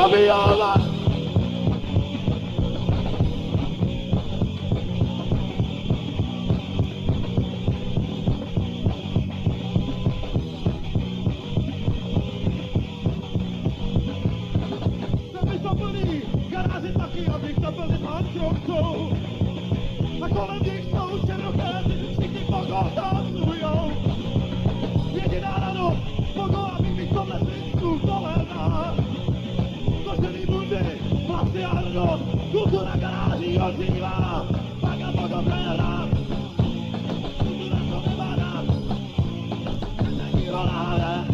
I'll be alright. Somebody, to Dio, tutta la gara si continua, paga poco terra, tutta la sopravvada, senza girolare,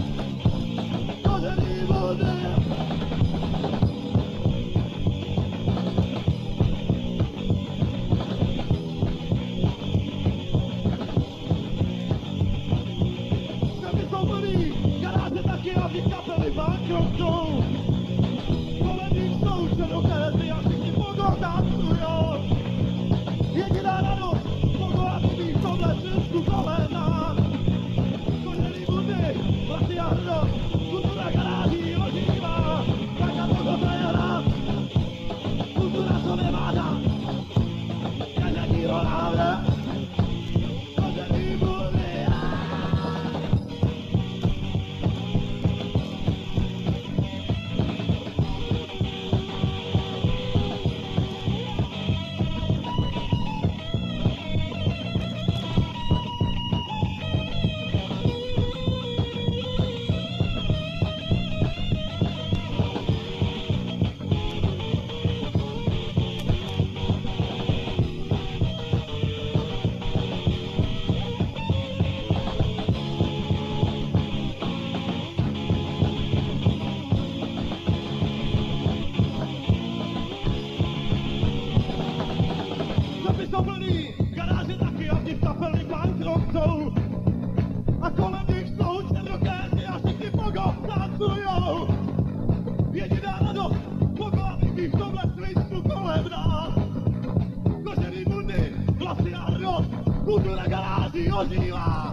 cosa di volere. cultura garage, hoje lá.